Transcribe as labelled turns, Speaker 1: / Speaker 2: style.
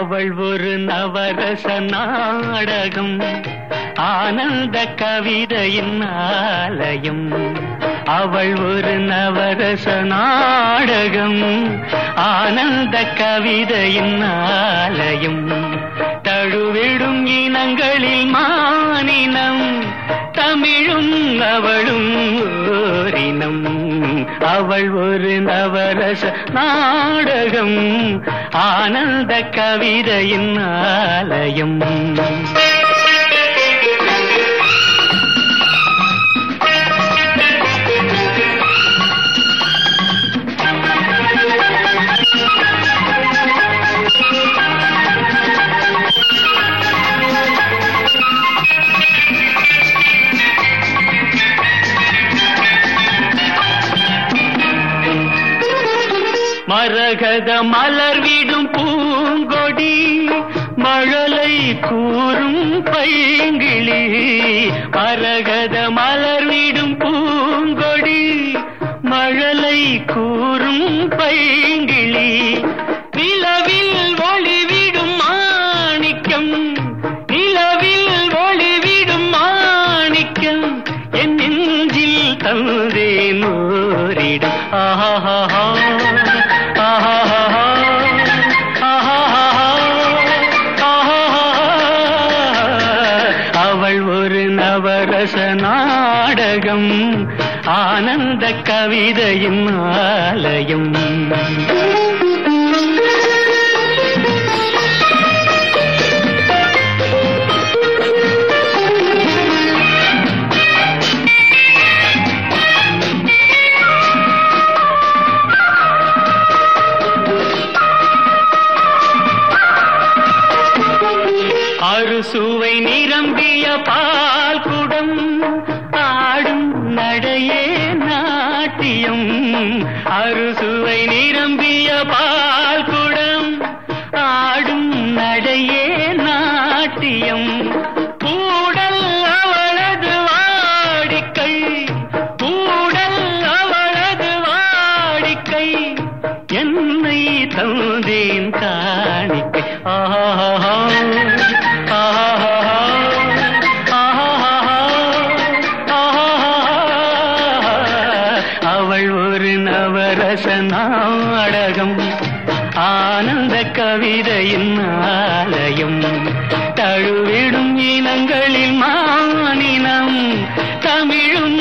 Speaker 1: அவள் ஒரு நவரச நாடகம். ஆனந்த கவிதையின் ஆலயம். அவள் ஒரு நவரச நாடகம். ஆனந்த கவிதையின் ஆலயம். தழுவிடும் இனங்களில் மானினம். தமிழும் அவளும் அவள் ஒரு நவரச நாடகம் ஆனந்த கவிதையின் ஆலயம். மரகத மலர் விடும் பூங்கொடி மழலை கூறும் பைங்கிளி. மரகத மலர் விடும் பூங்கொடி மழலை கூறும் பைங்கிளி. நிலவில் ஒளிவிடும் மாணிக்கம் நிலவில் ஒளிவிடும் மாணிக்கம் என் நெஞ்சில் தந்தே ஓரிடம் ஆஹா நவரச நாடகம் ஆனந்த கவிதையின் ஆலயம். சுவை நீ பால் குடம் ஆடும் நடையே நாட்டியம். கூடல் அவளது வாடிக்கை கூடல் அவளது வாடிக்கை. என்னை தந்தேன் காணிக்கை. ஆஹா. நவரச நாடகம் ஆனந்த கவிதையின் ஆலயம் தழுவிடும் இனங்களில் மானினம் தமிழும்